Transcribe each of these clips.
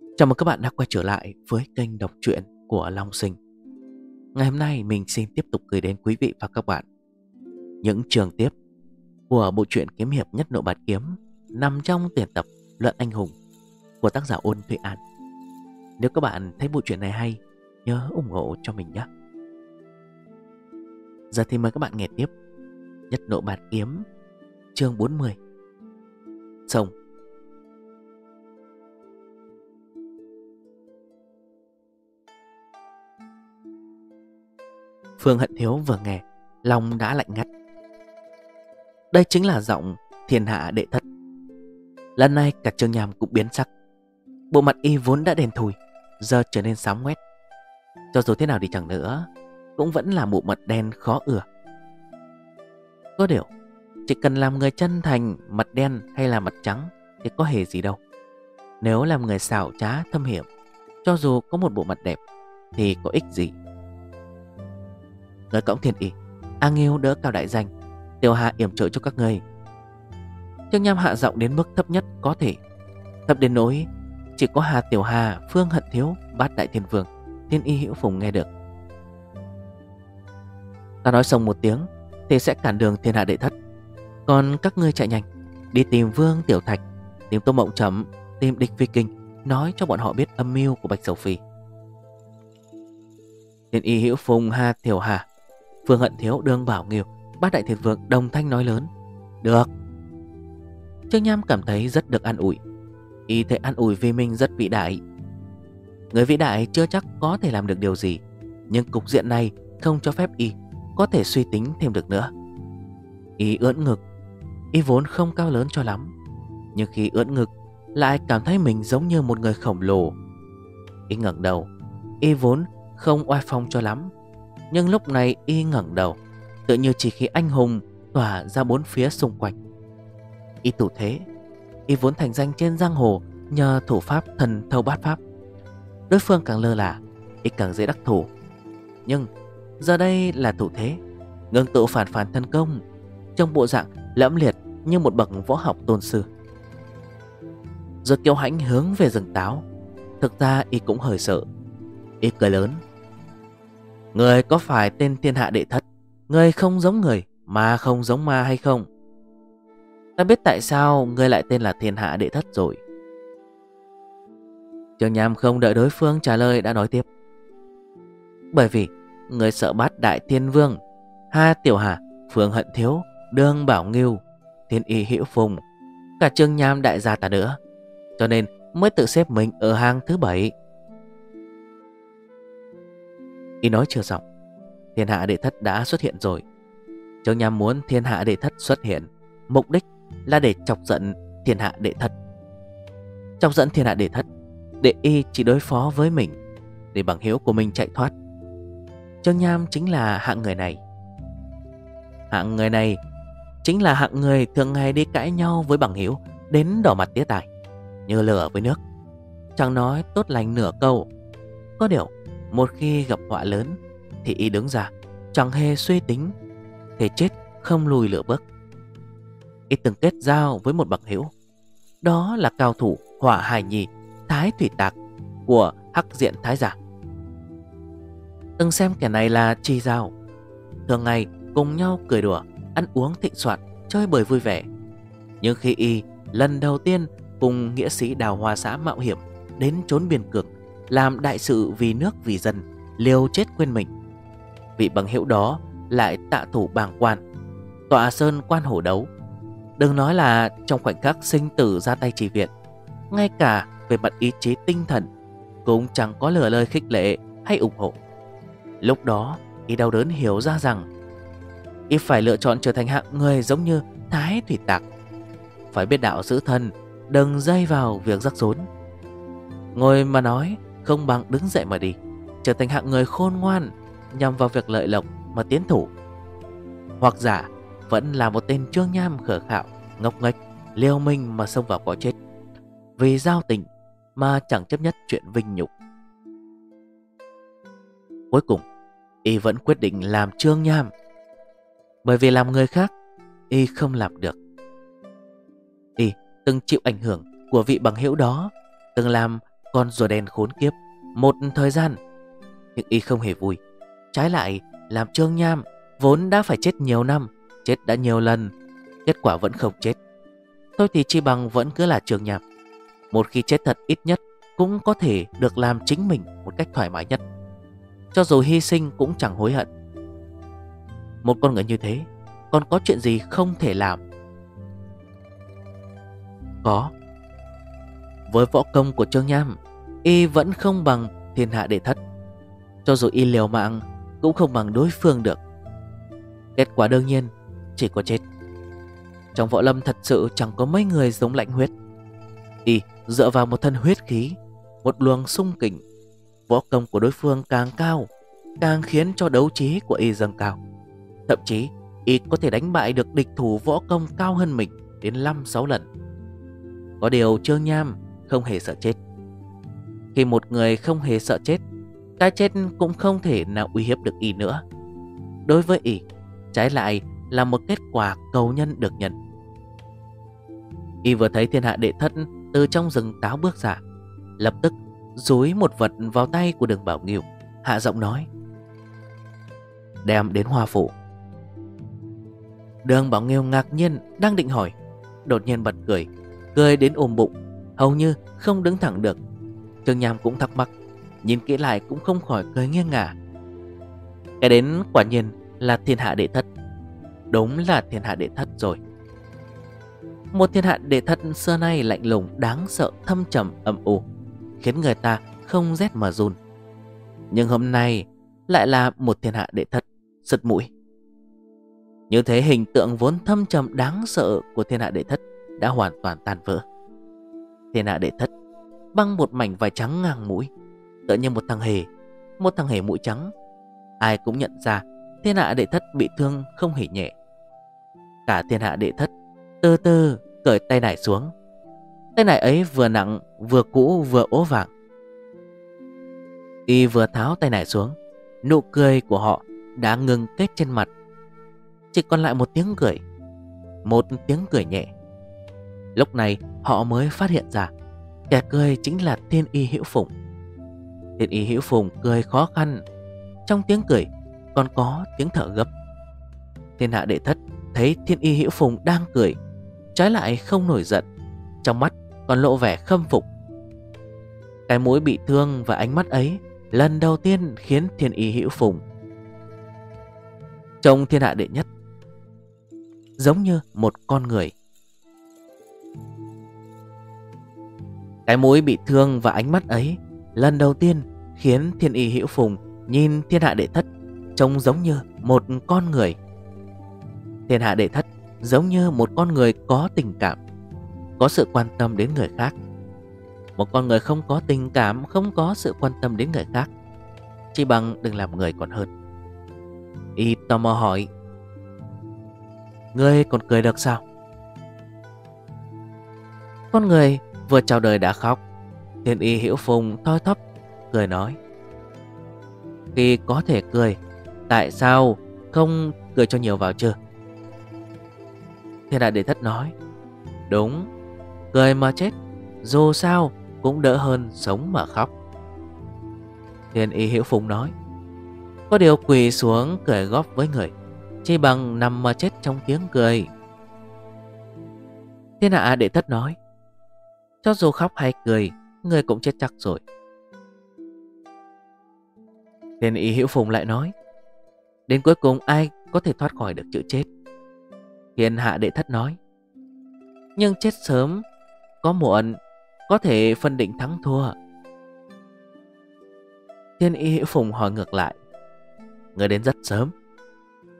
Chào mừng các bạn đã quay trở lại với kênh đọc truyện của Long Sinh. Ngày hôm nay mình xin tiếp tục gửi đến quý vị và các bạn Những trường tiếp của bộ truyện kiếm hiệp nhất nội bạt kiếm Nằm trong tuyển tập Luận Anh Hùng của tác giả Ôn Thụy An. Nếu các bạn thấy bộ truyện này hay, Nhớ ủng hộ cho mình nhé. Giờ thì mời các bạn nghe tiếp Nhất nội bạt kiếm, chương 40 Sông Phương Hận Thiếu vừa nghe, Lòng đã lạnh ngắt. Đây chính là giọng thiên hạ đệ thất. Lần này cả trường nhàm cũng biến sắc. Bộ mặt y vốn đã đèn thùi, Giờ trở nên sám ngoét. Cho dù thế nào đi chẳng nữa, Cũng vẫn là bộ mặt đen khó ửa. Có điều, Chỉ cần làm người chân thành Mặt đen hay là mặt trắng Thì có hề gì đâu. Nếu làm người xảo trá thâm hiểm, Cho dù có một bộ mặt đẹp Thì có ích gì? Người cõng thiên y A Nghiêu đỡ cao đại danh. Tiểu Hà yểm trợ cho các người Trương Nham hạ giọng đến mức thấp nhất có thể. Thấp đến nỗi Chỉ có Hà Tiểu Hà, Phương Hận Thiếu Bát Đại Thiên Vương Thiên Y Hữu Phùng nghe được. Ta nói xong một tiếng Thì sẽ cản đường thiên hạ đệ thất. Còn các ngươi chạy nhanh Đi tìm Vương Tiểu Thạch Tìm Tô Mộng chấm Tìm Địch Phi Kinh Nói cho bọn họ biết âm mưu của Bạch Sầu Phi. Thiên Y Hữu Phùng Hà Tiểu Hà Phương Hận Thiếu đương bảo nghiệp Bát Đại Thiệt Vương đồng thanh nói lớn. Được. Trương Nham cảm thấy rất được an ủi. Y thấy an ủi vì mình rất vĩ đại. Người vĩ đại chưa chắc có thể làm được điều gì, Nhưng cục diện này không cho phép Y Có thể suy tính thêm được nữa. Y ưỡn ngực. Y vốn không cao lớn cho lắm, Nhưng khi ưỡn ngực Lại cảm thấy mình giống như một người khổng lồ. Y ngẩng đầu. Y vốn không oai phong cho lắm nhưng lúc này y ngẩng đầu, Tự như chỉ khi anh hùng tỏa ra bốn phía xung quanh. Y tủ thế, Y vốn thành danh trên giang hồ Nhờ thủ pháp thần thâu bát pháp. Đối phương càng lơ là, Y càng dễ đắc thủ. Nhưng giờ đây là thủ thế, Ngưng tụ phản phản thân công, Trong bộ dạng lẫm liệt Như một bậc võ học tôn sư. Rồi kiêu hãnh hướng về rừng táo, Thực ra y cũng hơi sợ. Y cười lớn Người có phải tên thiên hạ đệ thất? Người không giống người Mà không giống ma hay không? Ta biết tại sao Người lại tên là thiên hạ đệ thất rồi. Trường Nham không đợi đối phương trả lời đã nói tiếp. Bởi vì Người sợ bát đại thiên vương, Ha tiểu hà, Phương hận thiếu Đương bảo nghiêu, Thiên y hiểu phùng, Cả Trương Nham đại gia ta nữa. Cho nên mới tự xếp mình ở hang thứ bảy. Y nói chưa xong. Thiên hạ đệ thất đã xuất hiện rồi. Trương Nham muốn thiên hạ đệ thất xuất hiện. Mục đích là để chọc giận thiên hạ đệ thất. Chọc giận thiên hạ đệ thất, đệ y chỉ đối phó với mình, Để bằng hiếu của mình chạy thoát. Trương Nham chính là hạng người này. Hạng người này Chính là hạng người thường ngày đi cãi nhau với bằng hiếu, Đến đỏ mặt tía tài Như lửa với nước. Chẳng nói tốt lành nửa câu. Có điều một khi gặp họa lớn, Thì y đứng ra, Chẳng hề suy tính Thể chết không lùi lửa bước. Y từng kết giao với một bậc hiểu Đó là cao thủ hỏa hải nhì, Thái thủy tạc Của hắc diện thái giả. Từng xem kẻ này là chi giao. Thường ngày cùng nhau cười đùa, Ăn uống thịnh soạn, Chơi bời vui vẻ. Nhưng khi y lần đầu tiên Cùng nghĩa sĩ đào hoa xã mạo hiểm Đến trốn biên cực làm đại sự vì nước vì dân, Liều chết quên mình. Vị bằng hiệu đó lại tạ thủ bàng quan, Tọa sơn quan hổ đấu. Đừng nói là trong khoảnh khắc sinh tử ra tay trì viện, Ngay cả về mặt ý chí tinh thần Cũng chẳng có lừa lời khích lệ hay ủng hộ. Lúc đó, Y đau đớn hiểu ra rằng, Y phải lựa chọn trở thành hạng người giống như Thái Thủy Tạc. Phải biết đạo giữ thân, Đừng dây vào việc rắc rối. Ngồi mà nói không bằng đứng dậy mà đi, Trở thành hạng người khôn ngoan Nhằm vào việc lợi lộc mà tiến thủ. Hoặc giả Vẫn là một tên trương nham khở khạo, Ngốc nghếch liêu minh mà xông vào có chết. Vì giao tình Mà chẳng chấp nhất chuyện vinh nhục. Cuối cùng, Y vẫn quyết định làm trương nham. Bởi vì làm người khác, Y không làm được. Y từng chịu ảnh hưởng của vị bằng hữu đó, Từng làm con rùa đen khốn kiếp một thời gian. Nhưng y không hề vui. Trái lại, làm Trương Nham vốn đã phải chết nhiều năm, chết đã nhiều lần, kết quả vẫn không chết. Thôi thì chi bằng vẫn cứ là Trương Nham. Một khi chết thật ít nhất cũng có thể được làm chính mình một cách thoải mái nhất. Cho dù hy sinh cũng chẳng hối hận. Một con người như thế, còn có chuyện gì không thể làm? Có. Với võ công của Trương Nham, y vẫn không bằng thiên hạ đệ thất. Cho dù y liều mạng, cũng không bằng đối phương được. Kết quả đương nhiên, chỉ có chết. Trong võ lâm thật sự chẳng có mấy người giống lạnh huyết. Y dựa vào một thân huyết khí, một luồng sung kỉnh Võ công của đối phương càng cao, càng khiến cho đấu trí của y dâng cao. Thậm chí, y có thể đánh bại được địch thủ võ công cao hơn mình đến 5-6 lần. Có điều Trương Nham không hề sợ chết. Khi một người không hề sợ chết, cái chết cũng không thể nào uy hiếp được y nữa. Đối với y, trái lại là một kết quả cầu nhân được nhận. Y vừa thấy thiên hạ đệ thất từ trong rừng táo bước ra, lập tức dúi một vật vào tay của đường Bảo Nghiêu, hạ giọng nói. Đem đến hoa phủ. Đường Bảo Nghiêu ngạc nhiên đang định hỏi, đột nhiên bật cười, cười đến ôm bụng, hầu như không đứng thẳng được. Trương Nham cũng thắc mắc, nhìn kỹ lại cũng không khỏi cười nghiêng ngả. Cái đến quả nhiên là thiên hạ đệ thất. Đúng là thiên hạ đệ thất rồi. Một thiên hạ đệ thất xưa nay lạnh lùng, đáng sợ, thâm trầm, âm u, khiến người ta không rét mà run. Nhưng hôm nay lại là một thiên hạ đệ thất, sật mũi. Như thế hình tượng vốn thâm trầm đáng sợ của thiên hạ đệ thất đã hoàn toàn tan vỡ. Thiên hạ đệ thất băng một mảnh vải trắng ngang mũi, tựa như một thằng hề, một thằng hề mũi trắng. Ai cũng nhận ra thiên hạ đệ thất bị thương không hề nhẹ. Cả thiên hạ đệ thất tơ tơ cởi tay nải xuống. Tay nải ấy vừa nặng, vừa cũ, vừa ố vàng. Y vừa tháo tay nải xuống, nụ cười của họ đã ngừng kết trên mặt. Chỉ còn lại một tiếng cười, một tiếng cười nhẹ. Lúc này họ mới phát hiện ra, Kẻ cười chính là thiên y hữu phụng. Thiên y hữu phụng cười khó khăn, Trong tiếng cười còn có tiếng thở gấp. Thiên hạ đệ thất thấy thiên y hữu phùng đang cười, Trái lại không nổi giận, Trong mắt còn lộ vẻ khâm phục. Cái mũi bị thương và ánh mắt ấy Lần đầu tiên khiến thiên y hữu phùng Trong thiên hạ đệ nhất, Giống như một con người. Cái mũi bị thương và ánh mắt ấy Lần đầu tiên khiến thiên y hữu phùng Nhìn thiên hạ đệ thất Trông giống như một con người. Thiên hạ đệ thất Giống như một con người có tình cảm, Có sự quan tâm đến người khác. Một con người không có tình cảm, Không có sự quan tâm đến người khác, Chỉ bằng đừng làm người còn hơn. Y tò mò hỏi, Ngươi còn cười được sao? Con người Vừa chào đời đã khóc. Thiên y hiểu phùng thoi thóp, Cười nói. Khi có thể cười, Tại sao không cười cho nhiều vào chưa? Thiên đại đệ thất nói. Đúng, Cười mà chết, Dù sao cũng đỡ hơn sống mà khóc. Thiên y hiểu phùng nói. Có điều quỳ xuống cười góp với người Chỉ bằng nằm mà chết trong tiếng cười. Thiên hạ đệ thất nói cho dù khóc hay cười, Người cũng chết chắc rồi. Thiên ý hữu phùng lại nói, Đến cuối cùng ai có thể thoát khỏi được chữ chết? Thiên hạ đệ thất nói, Nhưng chết sớm, Có muộn, Có thể phân định thắng thua. Thiên y hữu phùng hỏi ngược lại, Người đến rất sớm.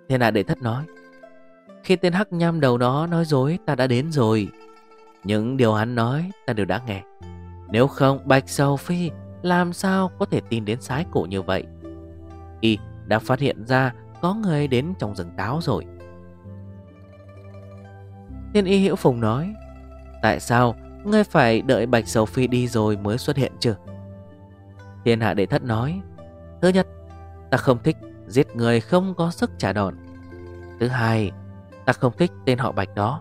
Thiên hạ đệ thất nói, Khi tên hắc nham đầu đó nói dối, ta đã đến rồi những điều hắn nói ta đều đã nghe. Nếu không, Bạch Sầu Phi Làm sao có thể tin đến sái cổ như vậy? Y đã phát hiện ra Có người đến trong rừng táo rồi. Thiên y Hiểu phùng nói, Tại sao Ngươi phải đợi Bạch Sầu Phi đi rồi mới xuất hiện chứ? Thiên hạ đệ thất nói, Thứ nhất, Ta không thích giết người không có sức trả đòn. Thứ hai, Ta không thích tên họ Bạch đó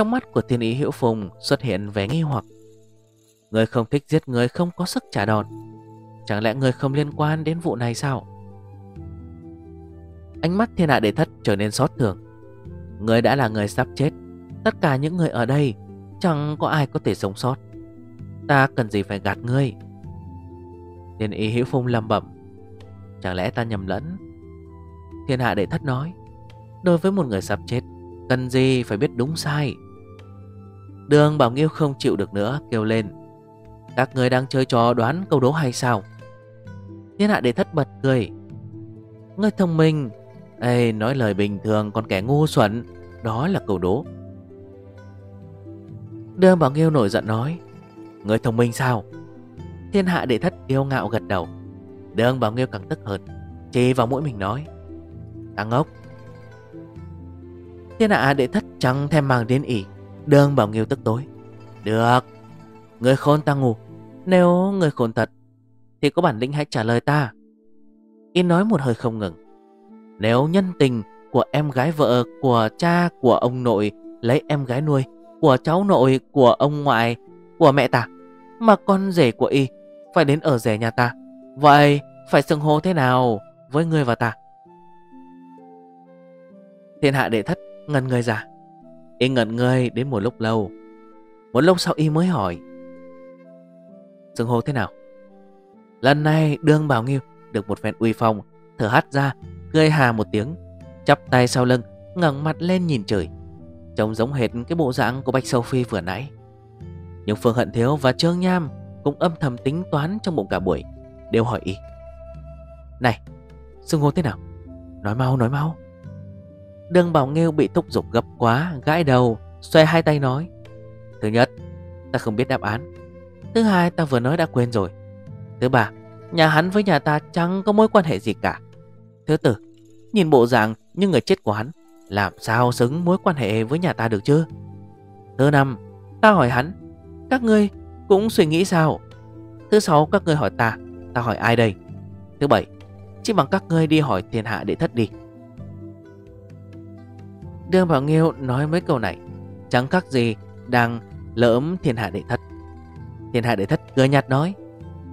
trong mắt của thiên ý hữu phùng xuất hiện vẻ nghi hoặc. Người không thích giết người không có sức trả đòn. Chẳng lẽ người không liên quan đến vụ này sao? Ánh mắt thiên hạ đệ thất trở nên xót thường. Người đã là người sắp chết. Tất cả những người ở đây, Chẳng có ai có thể sống sót. Ta cần gì phải gạt ngươi? Thiên ý hữu phùng lầm bẩm. Chẳng lẽ ta nhầm lẫn? Thiên hạ đệ thất nói. Đối với một người sắp chết, Cần gì phải biết đúng sai? Đường Bảo Nghiêu không chịu được nữa Kêu lên. Các người đang chơi trò đoán câu đố hay sao? Thiên hạ đệ thất bật cười. Ngươi thông minh. Ê, nói lời bình thường còn kẻ ngu xuẩn. Đó là câu đố. Đường Bảo Nghiêu nổi giận nói Người thông minh sao? Thiên hạ đệ thất yêu ngạo gật đầu. Đường Bảo Nghiêu càng tức hơn Chỉ vào mũi mình nói Ta ngốc. Thiên hạ đệ thất chẳng thèm mang đến ỉ. Đường Bảo Nghiêu tức tối. Được. Người khôn ta ngủ. Nếu người khôn thật, Thì có bản lĩnh hãy trả lời ta. Y nói một hơi không ngừng. Nếu nhân tình của em gái vợ Của cha của ông nội Lấy em gái nuôi, Của cháu nội của ông ngoại Của mẹ ta, Mà con rể của Y Phải đến ở rể nhà ta, Vậy phải xưng hô thế nào Với người và ta? Thiên hạ đệ thất ngần người già. Y ngẩn người đến một lúc lâu. Một lúc sau Y mới hỏi. Xưng hô thế nào? Lần này đương bảo nghiêu Được một phen uy phong, Thở hắt ra, Cười hà một tiếng, Chắp tay sau lưng, ngẩng mặt lên nhìn trời, Trông giống hệt cái bộ dạng của Bạch Sâu Phi vừa nãy. Nhưng Phương Hận Thiếu và Trương Nham Cũng âm thầm tính toán trong bụng cả buổi, Đều hỏi y. Này Xưng hô thế nào? Nói mau nói mau. Đường Bảo Nghêu bị thúc giục gấp quá, Gãi đầu Xoay hai tay nói, Thứ nhất, Ta không biết đáp án. Thứ hai, ta vừa nói đã quên rồi. Thứ ba, Nhà hắn với nhà ta chẳng có mối quan hệ gì cả. Thứ tư, Nhìn bộ dạng như người chết của hắn, Làm sao xứng mối quan hệ với nhà ta được chứ? Thứ năm, Ta hỏi hắn, Các ngươi cũng suy nghĩ sao? Thứ sáu, các ngươi hỏi ta Ta hỏi ai đây? Thứ bảy, Chỉ bằng các ngươi đi hỏi thiên hạ để thất đi. Đương Bảo Nghiêu nói mấy câu này. Chẳng khác gì đang lỡm thiên hạ đệ thất. Thiên hạ đệ thất cười nhạt nói,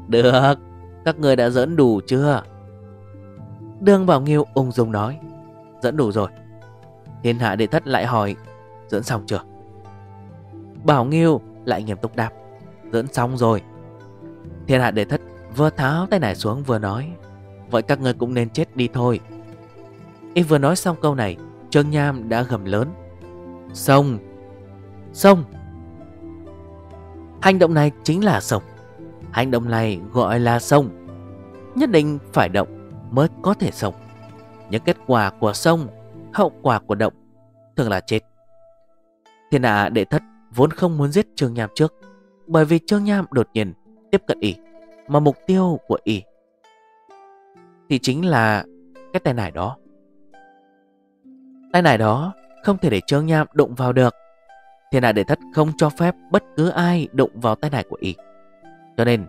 Được, Các người đã dẫn đủ chưa? Đương Bảo Nghiêu ung dung nói Dẫn đủ rồi. Thiên hạ đệ thất lại hỏi Dẫn xong chưa? Bảo Nghiêu lại nghiêm túc đáp Dẫn xong rồi. Thiên hạ đệ thất vừa tháo tay nải xuống vừa nói, Vậy các người cũng nên chết đi thôi. Y vừa nói xong câu này Trương Nham đã gầm lớn. Sông. Sông. Hành động này chính là sông. Hành động này gọi là sông. Nhất định phải động mới có thể sông. Những kết quả của sông, Hậu quả của động Thường là chết. Thiên hạ đệ thất vốn không muốn giết Trương Nham trước, Bởi vì Trương Nham đột nhiên tiếp cận y Mà mục tiêu của y Thì chính là cái tay nải đó. Tay nải đó, không thể để Trương Nham đụng vào được. Thiên hạ đệ thất không cho phép bất cứ ai đụng vào tay nải của y Cho nên,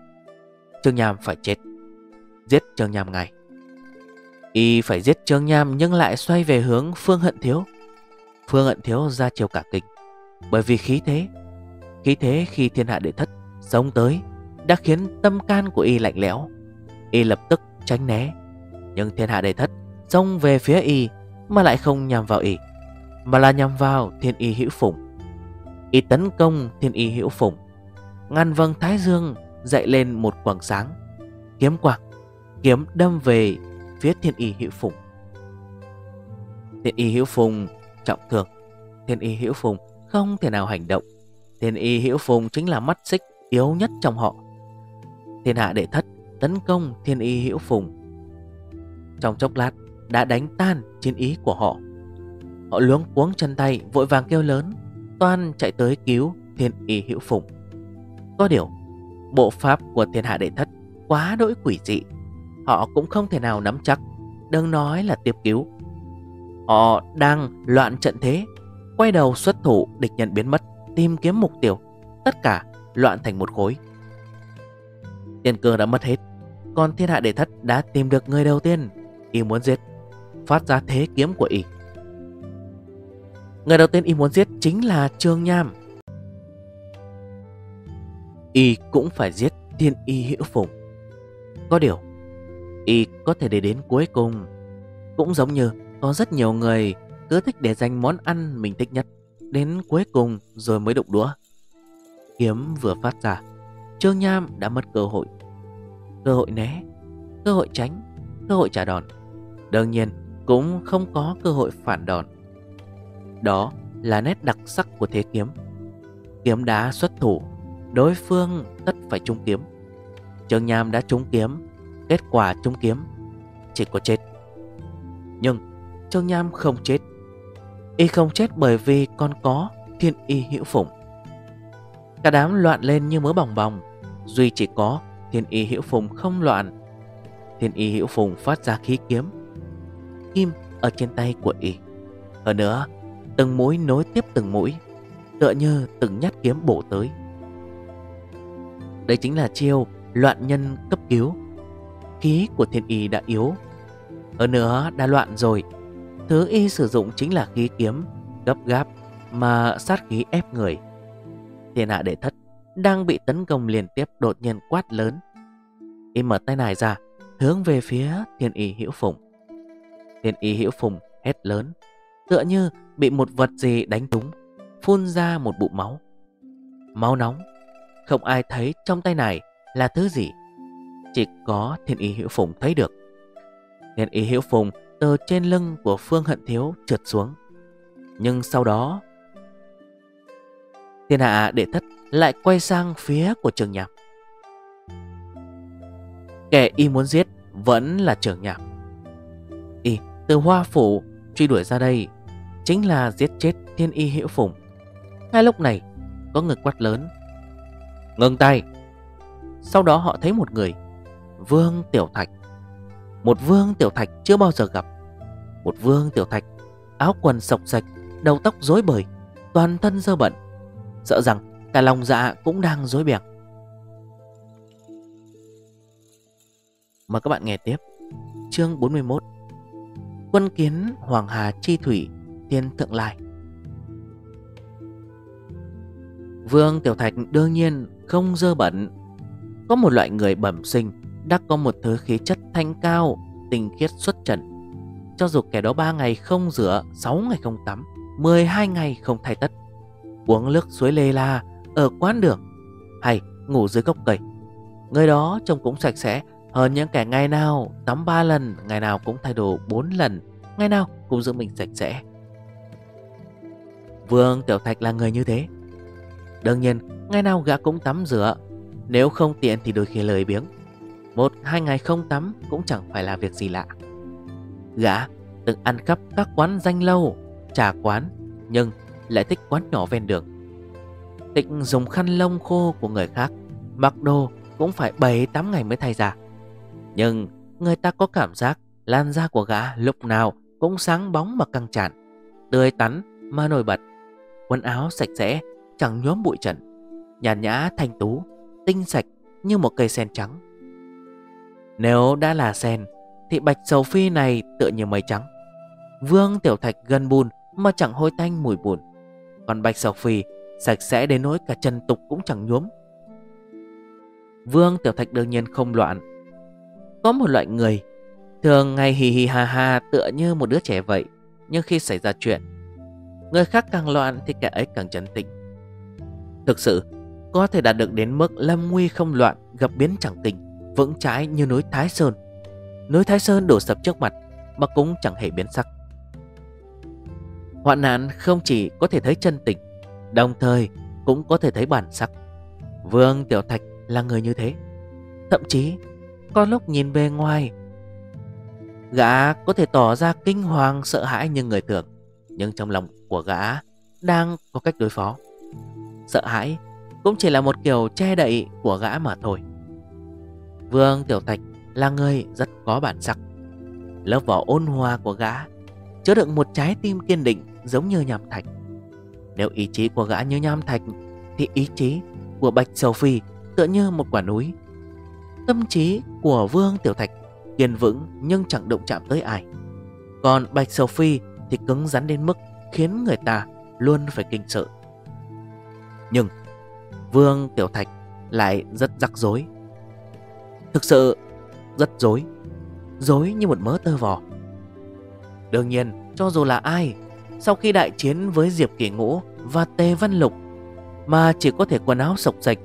Trương Nham phải chết. Giết Trương Nham ngay. Y phải giết Trương Nham nhưng lại xoay về hướng Phương Hận Thiếu. Phương Hận Thiếu ra chiều cả kinh. Bởi vì khí thế Khí thế khi thiên hạ đệ thất Sống tới Đã khiến tâm can của Y lạnh lẽo. Y lập tức tránh né. Nhưng thiên hạ đệ thất Xông về phía Y mà lại không nhằm vào y Mà là nhằm vào thiên y hữu phụng. Y tấn công thiên y hữu phụng Ngàn vầng thái dương dậy lên một quầng sáng, Kiếm quạc Kiếm đâm về phía thiên y hữu phụng. Thiên y hữu phùng trọng thương, Thiên y hữu phùng không thể nào hành động. Thiên y hữu phùng chính là mắt xích yếu nhất trong họ. Thiên hạ đệ thất tấn công thiên y hữu phùng Trong chốc lát đã đánh tan chiến ý của họ. Họ luống cuống chân tay vội vàng kêu lớn, toan chạy tới cứu thiên y hữu phụng. Có điều, bộ pháp của thiên hạ đệ thất quá đỗi quỷ dị. Họ cũng không thể nào nắm chắc, đừng nói là tiếp cứu. Họ đang loạn trận thế, quay đầu xuất thủ địch nhận biến mất, tìm kiếm mục tiêu. Tất cả loạn thành một khối. Tiền cơ đã mất hết, còn thiên hạ đệ thất đã tìm được người đầu tiên, y muốn giết phát ra thế kiếm của y. Người đầu tiên y muốn giết chính là Trương Nham. Y cũng phải giết thiên y hữu phùng. Có điều Y có thể để đến cuối cùng. Cũng giống như có rất nhiều người Cứ thích để dành món ăn mình thích nhất Đến cuối cùng rồi mới đụng đũa. Kiếm vừa phát ra, Trương Nham đã mất cơ hội. Cơ hội né, Cơ hội tránh, Cơ hội trả đòn. Đương nhiên cũng không có cơ hội phản đòn. Đó là nét đặc sắc của thế kiếm. Kiếm đá xuất thủ, Đối phương tất phải trúng kiếm. Trương Nham đã trúng kiếm, Kết quả trúng kiếm, Chỉ có chết. Nhưng Trương Nham không chết. Y không chết bởi vì còn có thiên y hữu phủng. Cả đám loạn lên như mớ bòng bòng, Duy chỉ có thiên y hữu phùng không loạn. Thiên y hữu phùng phát ra khí kiếm Kim ở trên tay của y. Hơn nữa, Từng mũi nối tiếp từng mũi, Tựa như từng nhát kiếm bổ tới. Đây chính là chiêu loạn nhân cấp cứu. Khí của thiên y đã yếu. Hơn nữa, đã loạn rồi. Thứ y sử dụng chính là khí kiếm, Gấp gáp Mà sát khí ép người. Thiên hạ đệ thất Đang bị tấn công liên tiếp đột nhiên quát lớn. Y mở tay này ra, Hướng về phía thiên y hiểu phụng. Thiên y hiểu phùng hét lớn, Tựa như bị một vật gì đánh trúng, Phun ra một bụng máu. Máu nóng, Không ai thấy trong tay này là thứ gì, Chỉ có thiên y hiểu phùng thấy được. Thiên y hiểu phùng từ trên lưng của Phương Hận Thiếu trượt xuống. Nhưng sau đó, Thiên hạ đệ thất lại quay sang phía của trường nhạc. Kẻ y muốn giết vẫn là trường nhạc từ hoa phủ truy đuổi ra đây Chính là giết chết thiên y hiểu phùng Ngay lúc này, có người quát lớn. Ngừng tay. Sau đó họ thấy một người, Vương Tiểu Thạch. Một Vương Tiểu Thạch chưa bao giờ gặp. Một Vương Tiểu Thạch, Áo quần sọc sạch, Đầu tóc rối bời, Toàn thân dơ bẩn. Sợ rằng cả lòng dạ cũng đang dối bẹc Mời các bạn nghe tiếp. Chương 41 Quân kiến, Hoàng Hà, Chi Thủy, Tiên Thượng Lai. Vương Tiểu Thạch đương nhiên không dơ bẩn. Có một loại người bẩm sinh, Đã có một thứ khí chất thanh cao Tình khiết xuất trần. Cho dù kẻ đó 3 ngày không rửa 6 ngày không tắm 12 ngày không thay tất. Uống nước suối lê la, Ở quán đường, Hay ngủ dưới gốc cây. Người đó trông cũng sạch sẽ hơn những kẻ ngày nào tắm 3 lần, Ngày nào cũng thay đồ 4 lần, Ngày nào cũng giữ mình sạch sẽ. Vương Tiểu Thạch là người như thế. Đương nhiên, Ngày nào gã cũng tắm rửa, Nếu không tiện thì đôi khi lời biếng. Một, hai ngày không tắm Cũng chẳng phải là việc gì lạ. Gã từng ăn khắp các quán danh lâu, Trà quán, Nhưng lại thích quán nhỏ ven đường. Tịnh dùng khăn lông khô của người khác, Mặc đồ cũng phải 7-8 ngày mới thay ra nhưng người ta có cảm giác Làn da của gã lúc nào cũng sáng bóng mà căng tràn Tươi tắn mà nổi bật. Quần áo sạch sẽ, Chẳng nhóm bụi trần. Nhàn nhã, thanh tú, Tinh sạch như một cây sen trắng. Nếu đã là sen, Thì bạch sầu phi này tựa như mây trắng. Vương tiểu thạch gần bùn Mà chẳng hôi tanh mùi bùn. Còn bạch sầu phi Sạch sẽ đến nỗi cả chân tục cũng chẳng nhuốm. Vương tiểu thạch đương nhiên không loạn có một loại người, Thường ngày hì hì hà hà tựa như một đứa trẻ vậy, Nhưng khi xảy ra chuyện, Người khác càng loạn thì kẻ ấy càng trấn tĩnh. Thực sự, Có thể đạt được đến mức lâm nguy không loạn, Gặp biến chẳng tình, Vững trái như núi Thái Sơn. Núi Thái Sơn đổ sập trước mặt, Mà cũng chẳng hề biến sắc. Hoạn nạn không chỉ có thể thấy chân tình, Đồng thời cũng có thể thấy bản sắc. Vương Tiểu Thạch là người như thế, Thậm chí có lúc nhìn bề ngoài. Gã có thể tỏ ra kinh hoàng, sợ hãi như người thường, Nhưng trong lòng của gã đang có cách đối phó. Sợ hãi cũng chỉ là một kiểu che đậy của gã mà thôi. Vương Tiểu Thạch là người rất có bản sắc. Lớp vỏ ôn hòa của gã Chứa đựng một trái tim kiên định giống như nham thạch. Nếu ý chí của gã như nham thạch, Thì ý chí của Bạch Sầu Phi tựa như một quả núi Tâm trí của Vương Tiểu Thạch, kiên vững nhưng chẳng động chạm tới ai. Còn Bạch Sầu Phi thì cứng rắn đến mức khiến người ta luôn phải kinh sợ. Nhưng Vương Tiểu Thạch lại rất rắc rối. Thực sự rất dối Dối như một mớ tơ vò. Đương nhiên, cho dù là ai, Sau khi đại chiến với Diệp Kỷ Ngũ Và Tề Văn Lục, Mà chỉ có thể quần áo sộc sạch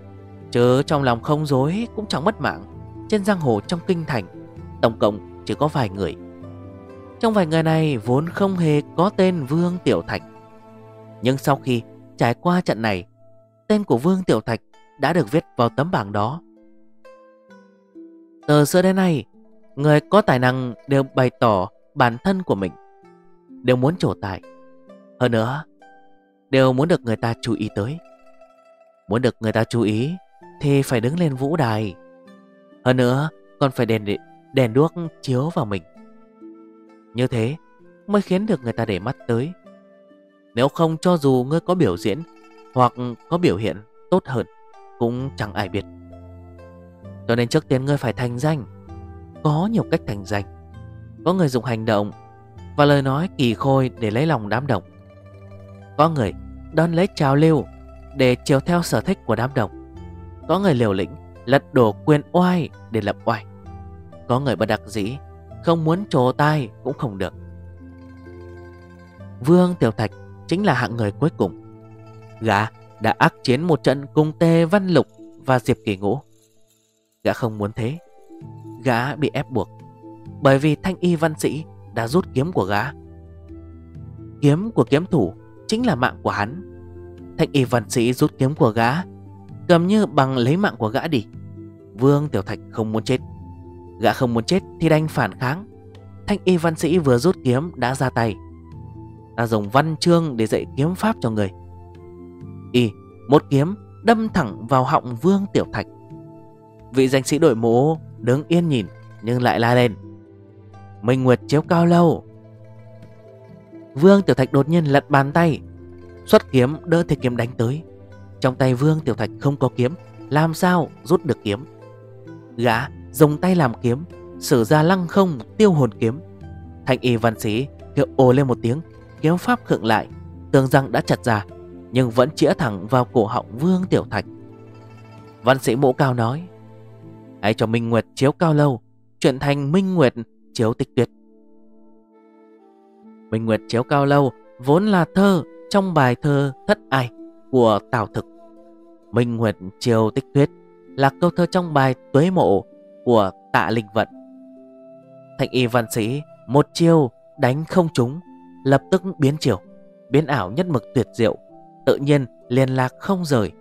Chứ trong lòng không dối cũng chẳng mất mạng. Trên giang hồ trong kinh thành, Tổng cộng chỉ có vài người. Trong vài người này vốn không hề có tên Vương Tiểu Thạch. Nhưng sau khi trải qua trận này, Tên của Vương Tiểu Thạch đã được viết vào tấm bảng đó. Từ xưa đến nay, Người có tài năng đều bày tỏ bản thân của mình, Đều muốn trổ tài. Hơn nữa, Đều muốn được người ta chú ý tới. Muốn được người ta chú ý Thì phải đứng lên vũ đài hơn nữa còn phải đèn, đèn đuốc chiếu vào mình. Như thế mới khiến được người ta để mắt tới. Nếu không cho dù ngươi có biểu diễn Hoặc có biểu hiện tốt hơn Cũng chẳng ai biết. Cho nên trước tiên ngươi phải thành danh. Có nhiều cách thành danh. Có người dùng hành động Và lời nói kỳ khôi để lấy lòng đám đồng Có người đón lấy trào lưu Để chiều theo sở thích của đám đồng Có người liều lĩnh Lật đổ quyền oai để lập oai Có người bất đặc dĩ, Không muốn trổ tai cũng không được Vương Tiểu Thạch chính là hạng người cuối cùng Gã đã ác chiến một trận cùng Tê Văn Lục và Diệp Kỳ Ngũ. Gã không muốn thế. Gã bị ép buộc bởi vì thanh y văn sĩ đã rút kiếm của gã. Kiếm của kiếm thủ chính là mạng của hắn. Thanh y văn sĩ rút kiếm của gã cầm như bằng lấy mạng của gã đi. Vương Tiểu Thạch không muốn chết. Gã không muốn chết thì đành phản kháng. Thanh y văn sĩ vừa rút kiếm đã ra tay. Ta dùng văn chương để dạy kiếm pháp cho người. Y, một kiếm, đâm thẳng vào họng Vương Tiểu Thạch Vị danh sĩ đội mũ đứng yên nhìn, nhưng lại la lên Minh Nguyệt chiếu cao lâu Vương Tiểu Thạch đột nhiên lật bàn tay Xuất kiếm đỡ thế kiếm đánh tới trong tay Vương Tiểu Thạch không có kiếm, Làm sao rút được kiếm? Gã dùng tay làm kiếm, Sử ra lăng không tiêu hồn kiếm. Thanh y văn sĩ kêu ồ lên một tiếng, Kiếm pháp khựng lại, Tường răng đã chặt ra, nhưng vẫn chĩa thẳng vào cổ họng Vương Tiểu Thạch. Văn sĩ mũ cao nói, Hãy cho Minh Nguyệt chiếu cao lâu, Chuyển thành Minh Nguyệt chiếu tịch tuyệt Minh Nguyệt chiếu cao lâu Vốn là thơ trong bài thơ Thất Ai của Tào Thực. Minh Nguyệt chiếu tích tuyết Là câu thơ trong bài Tuế Mộ của Tạ Linh Vận. Thành y văn sĩ, Một chiêu đánh không trúng, Lập tức biến chiều, Biến ảo nhất mực tuyệt diệu, Tự nhiên liên lạc không rời.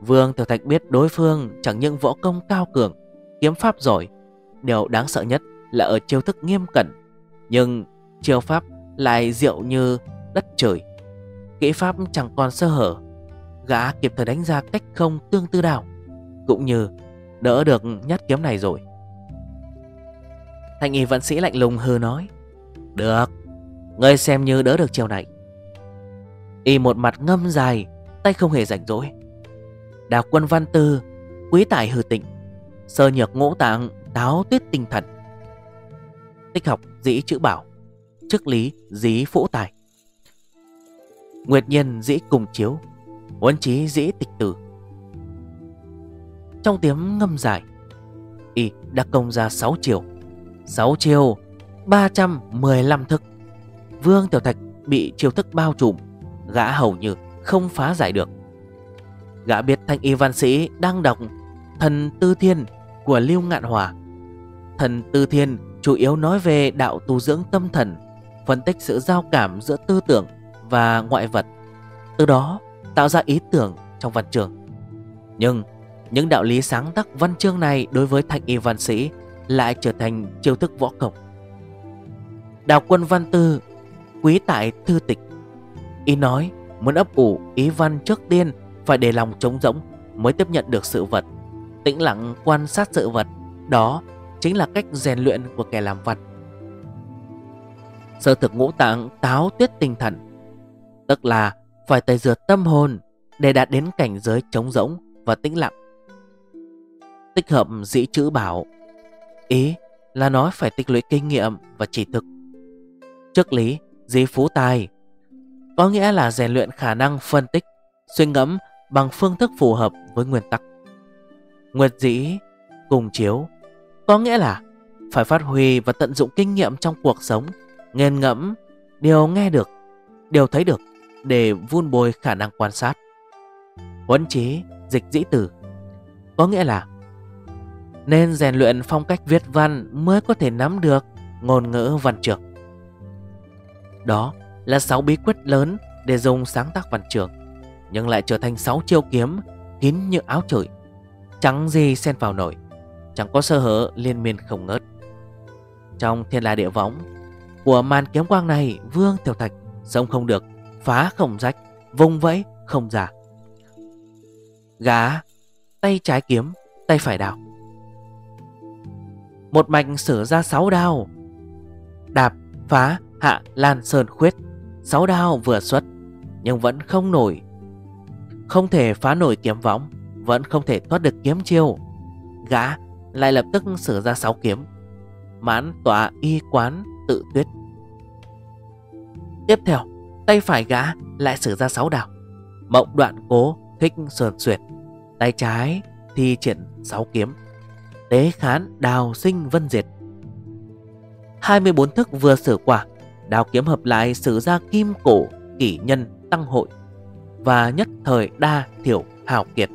Vương Tiểu Thạch biết đối phương chẳng những võ công cao cường, Kiếm pháp giỏi, Điều đáng sợ nhất là ở chiêu thức nghiêm cẩn, Nhưng chiêu pháp lại diệu như đất trời, Kỹ pháp chẳng còn sơ hở. Gã kịp thời đánh ra cách không tương tư đạo, Cũng như đỡ được nhát kiếm này rồi. Thanh y vận sĩ lạnh lùng hư nói Được Ngươi xem như đỡ được chiều này. Y một mặt ngâm dài Tay không hề rảnh rỗi. Đào quân văn tư Quý tài hư tịnh Sơ nhược ngũ tạng Táo tuyết tinh thần. Tích học dĩ chữ bảo Chức lý dĩ phũ tài. Nguyệt nhân dĩ cùng chiếu. Huấn trí dĩ tịch tử. Trong tiếng ngâm dài, Y đã công ra 6 chiều. 6 chiều 315 thức. Vương Tiểu Thạch bị chiêu thức bao trùm, Gã hầu như không phá giải được. Gã biết thanh y văn sĩ đang đọc Thần Tư Thiên của Lưu Ngạn Hòa. Thần Tư Thiên chủ yếu nói về đạo tu dưỡng tâm thần, Phân tích sự giao cảm giữa tư tưởng và ngoại vật. Từ đó tạo ra ý tưởng trong văn chương. Nhưng những đạo lý sáng tác văn chương này đối với thanh y văn sĩ Lại trở thành chiêu thức võ công. Đào quân văn tư, Quý tại thư tịch Ý nói muốn ấp ủ ý văn trước tiên Phải để lòng trống rỗng mới tiếp nhận được sự vật. Tĩnh lặng quan sát sự vật, Đó chính là cách rèn luyện của kẻ làm văn. Sơ thực ngũ tạng táo tuyết tinh thần, Tức là phải tẩy rửa tâm hồn Để đạt đến cảnh giới trống rỗng và tĩnh lặng. Tích hợp dĩ chữ bảo. Ý là nói phải tích lũy kinh nghiệm và chỉ thực. Trước lý, dĩ phú tài. Có nghĩa là rèn luyện khả năng phân tích, suy ngẫm bằng phương thức phù hợp với nguyên tắc. Nguyệt dĩ cùng chiếu. Có nghĩa là phải phát huy và tận dụng kinh nghiệm trong cuộc sống Nghiền ngẫm Điều nghe được Điều thấy được. Để vun bồi khả năng quan sát. Huấn chế, dịch dĩ từ Có nghĩa là Nên rèn luyện phong cách viết văn Mới có thể nắm được ngôn ngữ văn trường. Đó là 6 bí quyết lớn Để dùng sáng tác văn trường Nhưng lại trở thành 6 chiêu kiếm Kín như áo trời Chẳng gì xen vào nổi Chẳng có sơ hở liên miên không ngớt. Trong thiên la địa võng Của màn kiếm quang này Vương Tiểu Thạch Sống không được. Phá không rách Vùng vẫy không giả. Gá, Tay trái kiếm, Tay phải đào Một mạch sử ra sáu đao. Đạp, Phá, Hạ, Lan, Sơn, Khuyết. Sáu đao vừa xuất, Nhưng vẫn không nổi. Không thể phá nổi kiếm võng, Vẫn không thể thoát được kiếm chiêu. Gã lại lập tức sử ra sáu kiếm. Mãn tỏa y quán tự tuyết. Tiếp theo Tay phải gã lại sử ra sáu đào. Mộng đoạn cố thích sườn xuyệt Tay trái thi triển sáu kiếm. Tế khán đào sinh vân diệt. 24 thức vừa sử quả, Đào kiếm hợp lại sử ra kim cổ Kỷ nhân tăng hội Và nhất thời đa thiểu hào kiệt.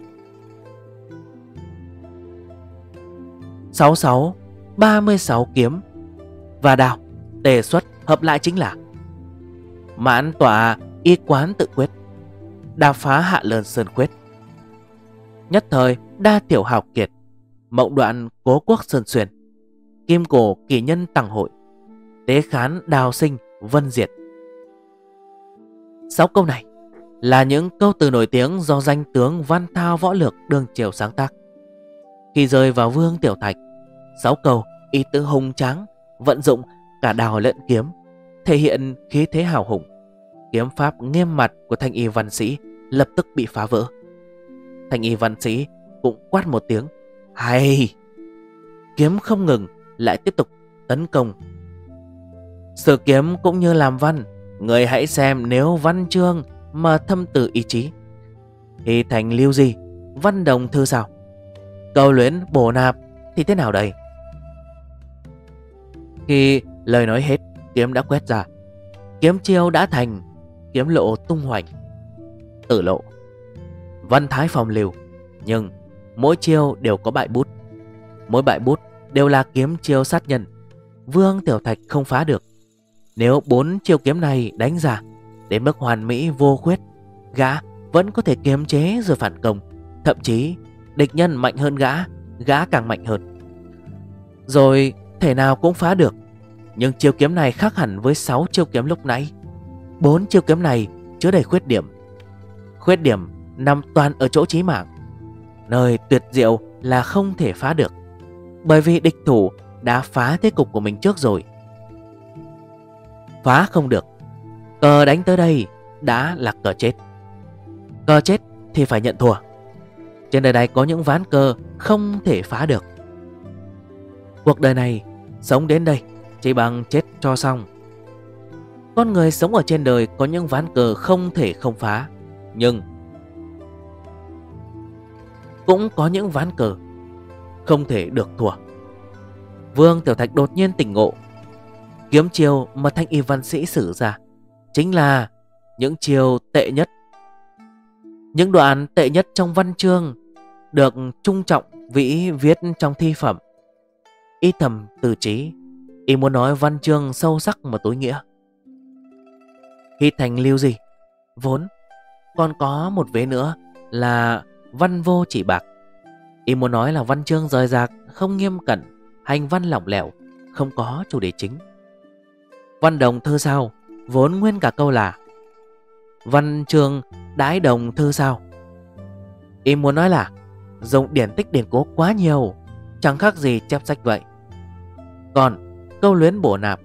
66 36 kiếm Và đào Đề xuất hợp lại chính là Mãn tọa y quán tự quyết Đa phá hạ lơn sơn quyết. Nhất thời đa tiểu hào kiệt Mộng đoạn cố quốc sơn xuyên Kim cổ kỳ nhân tăng hội Tế khán đào sinh vân diệt. Sáu câu này là những câu từ nổi tiếng do danh tướng Văn Thao Võ Lược Đường Triều sáng tác. Khi rơi vào vương tiểu thạch, sáu câu y tứ hùng tráng, vận dụng cả đào lẫn kiếm, thể hiện khí thế hào hùng. Kiếm pháp nghiêm mặt của thanh y văn sĩ lập tức bị phá vỡ. Thanh y văn sĩ cũng quát một tiếng, hay! Kiếm không ngừng, lại tiếp tục tấn công Sử kiếm cũng như làm văn Người hãy xem nếu văn chương Mà thâm tử ý chí Thì thành lưu gì Văn đồng thư sao Câu luyến bổ nạp Thì thế nào đây Khi lời nói hết Kiếm đã quét ra. Kiếm chiêu đã thành, Kiếm lộ tung hoành, Tử lộ. Văn thái phòng liều Nhưng mỗi chiêu đều có bại bút. Mỗi bại bút đều là kiếm chiêu sát nhân. Vương Tiểu Thạch không phá được. Nếu bốn chiêu kiếm này đánh ra, Đến mức hoàn mỹ vô khuyết, Gã vẫn có thể kiềm chế rồi phản công. Thậm chí, địch nhân mạnh hơn gã Gã càng mạnh hơn. Rồi, thể nào cũng phá được. Nhưng chiêu kiếm này khác hẳn với 6 chiêu kiếm lúc nãy. Bốn chiêu kiếm này chứa đầy khuyết điểm. Khuyết điểm nằm toàn ở chỗ trí mạng. Nơi tuyệt diệu là không thể phá được. Bởi vì địch thủ đã phá thế cục của mình trước rồi. Phá không được. Cờ đánh tới đây đã là cờ chết. Cờ chết thì phải nhận thua. Trên đời này có những ván cờ không thể phá được. Cuộc đời này sống đến đây chỉ bằng chết cho xong. Con người sống ở trên đời có những ván cờ không thể không phá. Nhưng Cũng có những ván cờ không thể được thua. Vương Tiểu Thạch đột nhiên tỉnh ngộ. Kiếm chiêu mà thanh y văn sĩ sử ra Chính là những chiêu tệ nhất. Những đoạn tệ nhất trong văn chương Được trung trọng vĩ viết trong thi phẩm Y thầm từ trí Y muốn nói văn chương sâu sắc mà tối nghĩa. Khi thành lưu gì? Vốn, còn có một vế nữa là văn vô chỉ bạc. Y muốn nói là văn chương rời rạc, Không nghiêm cẩn, Hành văn lỏng lẻo, Không có chủ đề chính. Văn đồng thơ sao? Vốn nguyên cả câu là, Văn chương đái đồng thơ sao? Ý muốn nói là, Dùng điển tích điển cố quá nhiều, Chẳng khác gì chép sách vậy. Còn câu luyến bổ nạp.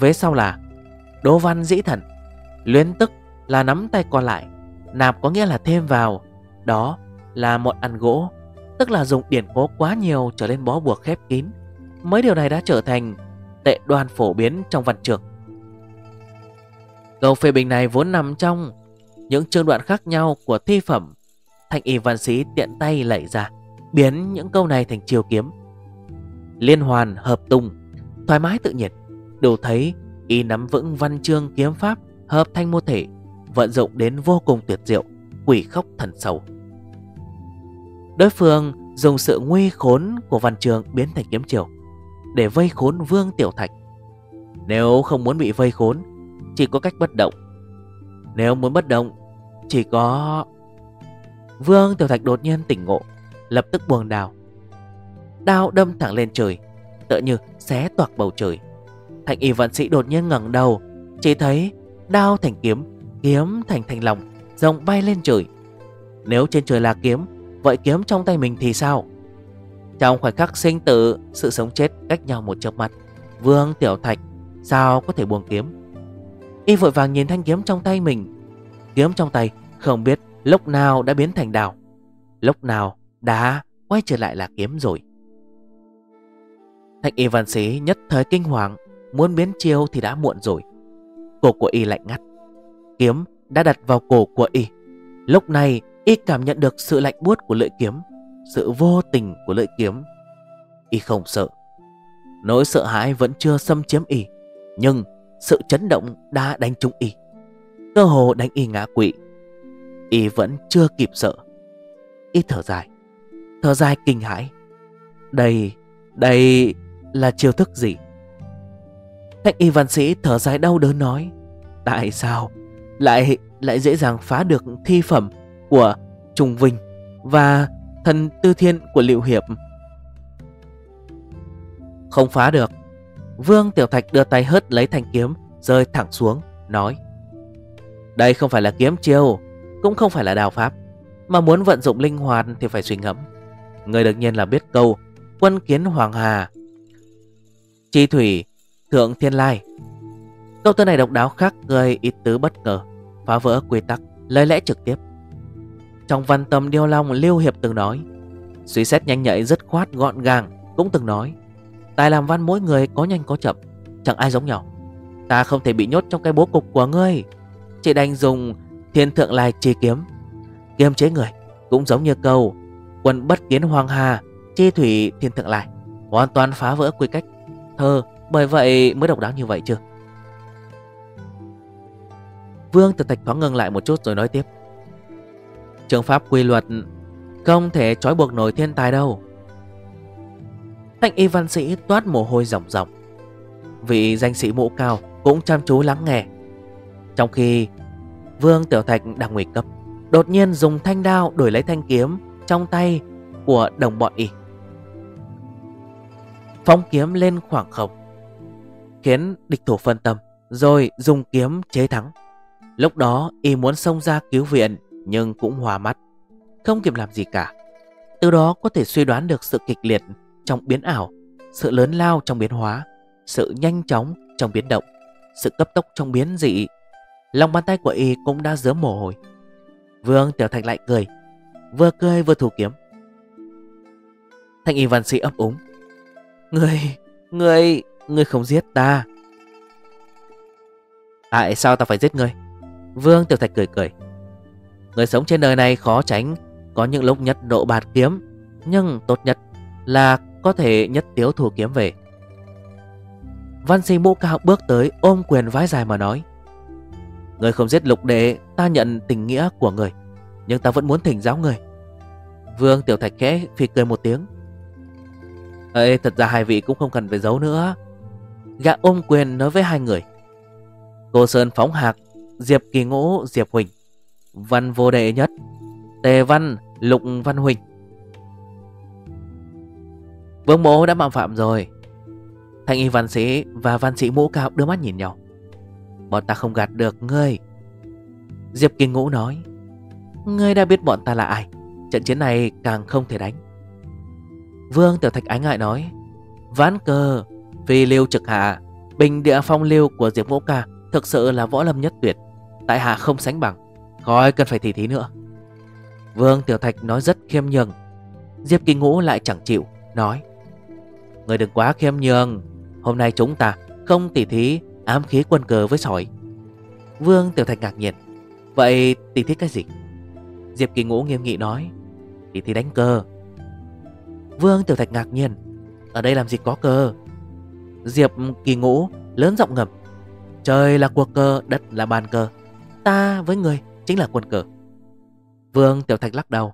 Vế sau là Đố văn dĩ thần. Luyến tức là nắm tay còn lại. Nạp có nghĩa là thêm vào. Đó là một ăn gỗ Tức là dùng điển cố quá nhiều trở lên bó buộc khép kín. Mấy điều này đã trở thành tệ đoan phổ biến trong văn trường. Câu phê bình này vốn nằm trong những chương đoạn khác nhau của thi phẩm Thanh y văn sĩ tiện tay lẩy ra biến những câu này thành chiều kiếm. Liên hoàn hợp tung, thoải mái tự nhiên, đủ thấy y nắm vững văn chương kiếm pháp hợp thành một thể, vận dụng đến vô cùng tuyệt diệu, quỷ khóc thần sầu. Đối phương dùng sự nguy khốn của văn trường biến thành kiếm chiều để vây khốn Vương Tiểu Thạch. Nếu không muốn bị vây khốn, chỉ có cách bất động. Nếu muốn bất động, chỉ có... Vương Tiểu Thạch đột nhiên tỉnh ngộ, lập tức buông đào. Đao đâm thẳng lên trời, tựa như xé toạc bầu trời. Thành y vận sĩ đột nhiên ngẩng đầu, chỉ thấy đao thành kiếm, kiếm thành thành lòng, rồng bay lên trời. Nếu trên trời là kiếm, vậy kiếm trong tay mình thì sao? Trong khoảnh khắc sinh tử, sự sống chết cách nhau một chớp mắt. Vương Tiểu Thạch sao có thể buông kiếm? Y vội vàng nhìn thanh kiếm trong tay mình. Kiếm trong tay không biết lúc nào đã biến thành đào, lúc nào đã quay trở lại là kiếm rồi. Thạch y văn sĩ nhất thời kinh hoàng, muốn biến chiêu thì đã muộn rồi. Cổ của y lạnh ngắt. Kiếm đã đặt vào cổ của y. Lúc này y cảm nhận được sự lạnh buốt của lưỡi kiếm, sự vô tình của lưỡi kiếm. Y không sợ. Nỗi sợ hãi vẫn chưa xâm chiếm y, nhưng sự chấn động đã đánh trúng y. Cơ hồ đánh y ngã quỵ. Y vẫn chưa kịp sợ. Y thở dài. Thở dài kinh hãi. Đây, đây là chiêu thức gì? Thạch y văn sĩ thở dài đau đớn nói. Tại sao lại lại dễ dàng phá được thi phẩm của Trung Vinh và thần tư thiên của Liệu Hiệp. Không phá được. Vương Tiểu Thạch đưa tay hất lấy thanh kiếm, rơi thẳng xuống, nói. Đây không phải là kiếm chiêu, cũng không phải là đào pháp, mà muốn vận dụng linh hoạt thì phải suy ngẫm. Người đương nhiên là biết câu quân kiến Hoàng Hà. Chi thủy, thượng thiên lai. Câu thơ này độc đáo khác gây ít tứ bất ngờ, phá vỡ quy tắc, lời lẽ trực tiếp. Trong văn tâm điêu long Liêu Hiệp từng nói Suy xét nhanh nhạy rất khoát gọn gàng Cũng từng nói Tài làm văn mỗi người có nhanh có chậm Chẳng ai giống nhau Ta không thể bị nhốt trong cái bố cục của ngươi Chỉ đành dùng thiên thượng lai chi kiếm Kiềm chế người Cũng giống như câu Quân bất kiến hoàng hà Chi thủy thiên thượng lai Hoàn toàn phá vỡ quy cách Thơ bởi vậy mới độc đáo như vậy chứ? Vương Tử Thạch thoáng ngừng lại một chút rồi nói tiếp. Trường pháp quy luật Không thể trói buộc nổi thiên tài đâu. Thanh y văn sĩ toát mồ hôi ròng ròng. Vị danh sĩ mũ cao Cũng chăm chú lắng nghe. Trong khi Vương Tiểu Thạch đang nguy cấp, Đột nhiên dùng thanh đao đổi lấy thanh kiếm Trong tay của đồng bọn y. Phóng kiếm lên khoảng không Khiến địch thủ phân tâm Rồi dùng kiếm chế thắng Lúc đó y muốn xông ra cứu viện nhưng cũng hòa mắt, không kịp làm gì cả. Từ đó có thể suy đoán được sự kịch liệt trong biến ảo, sự lớn lao trong biến hóa, sự nhanh chóng trong biến động, sự cấp tốc trong biến dị. Lòng bàn tay của y cũng đã dớm mồ hôi. Vương Tiểu Thạch lại cười, vừa cười vừa thủ kiếm. Thanh y văn sĩ ấp úng. Người, người, người không giết ta. Tại sao ta phải giết người? Vương Tiểu Thạch cười cười. Người sống trên đời này khó tránh Có những lúc nhất độ bạt kiếm Nhưng tốt nhất là có thể nhất tiếu thủ kiếm về Văn sinh mũ cao bước tới ôm quyền vái dài mà nói Người không giết lục đệ Ta nhận tình nghĩa của người Nhưng ta vẫn muốn thỉnh giáo người Vương Tiểu Thạch khẽ phi cười một tiếng Ê, thật ra hai vị cũng không cần phải giấu nữa. Gã ôm quyền nói với hai người. Cô Sơn phóng hạc, Diệp kỳ ngũ, Diệp Huỳnh. Văn vô đệ nhất, Tề văn, lục văn huỳnh. Vương mộ đã mạo phạm rồi. Thanh y văn sĩ và văn sĩ mũ cao đưa mắt nhìn nhau. Bọn ta không gạt được ngươi. Diệp kỳ Ngũ nói, Ngươi đã biết bọn ta là ai. Trận chiến này càng không thể đánh. Vương Tiểu Thạch ái ngại nói, Ván cờ Phi liêu trực hạ, Bình địa phong liêu của Diệp Ngũ Ca Thực sự là võ lâm nhất tuyệt, Tại hạ không sánh bằng, Khỏi cần phải thì thí nữa. Vương Tiểu Thạch nói rất khiêm nhường. Diệp Kinh Ngũ lại chẳng chịu, Nói, Người đừng quá khiêm nhường, Hôm nay chúng ta không tỉ thí ám khí quân cờ với sỏi. Vương Tiểu Thạch ngạc nhiên, Vậy tỉ thí cái gì? Diệp Kỳ Ngũ nghiêm nghị nói, Tỉ thí đánh cờ Vương Tiểu Thạch ngạc nhiên. Ở đây làm gì có cờ Diệp kỳ ngũ lớn giọng ngầm. Trời là cuộc cờ, đất là bàn cờ. Ta với người chính là quân cờ. Vương Tiểu Thạch lắc đầu.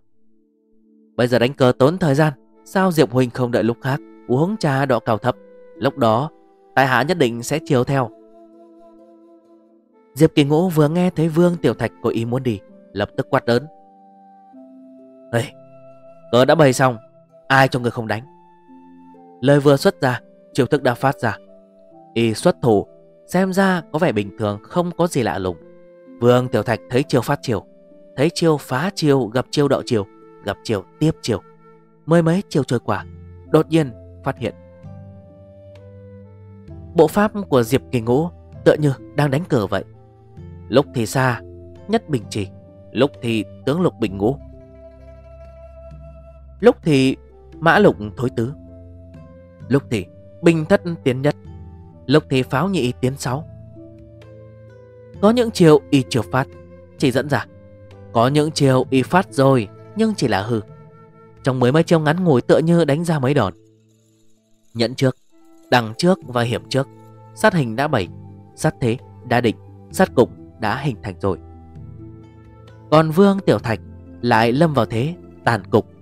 Bây giờ đánh cờ tốn thời gian. Sao Diệp Huynh không đợi lúc khác? Uống trà đọ cao thấp. Lúc đó Tại hạ nhất định sẽ chiều theo. Diệp Kỳ Ngũ vừa nghe thấy Vương Tiểu Thạch có ý muốn đi Lập tức quát lớn. Ê Cờ đã bày xong. Ai cho người không đánh? Lời vừa xuất ra triều thức đã phát ra. Y xuất thủ, Xem ra có vẻ bình thường, không có gì lạ lùng. Vương Tiểu Thạch thấy chiêu phát chiều Thấy chiêu phá chiêu, gặp chiêu đậu chiều, Gặp chiều tiếp chiều Mười mấy chiều trôi qua, Đột nhiên phát hiện. Bộ pháp của Diệp Kỳ Ngũ Tựa như đang đánh cờ vậy. Lúc thì xa, Nhất bình trì, Lúc thì tướng lục bình ngũ. Lúc thì mã lục thối tứ. Lúc thì bình thất tiến nhất. Lúc thì pháo nhị tiến sáu. Có những chiều y chưa phát, Chỉ dẫn ra Có những chiều y phát rồi, Nhưng chỉ là hư Trong mấy mấy chiều ngắn ngủi tựa như đánh ra mấy đòn. Nhẫn trước, Đằng trước và hiểm trước. Sát hình đã bày Sát thế đã định Sát cục đã hình thành rồi. Còn Vương Tiểu Thạch lại lâm vào thế, tàn cục.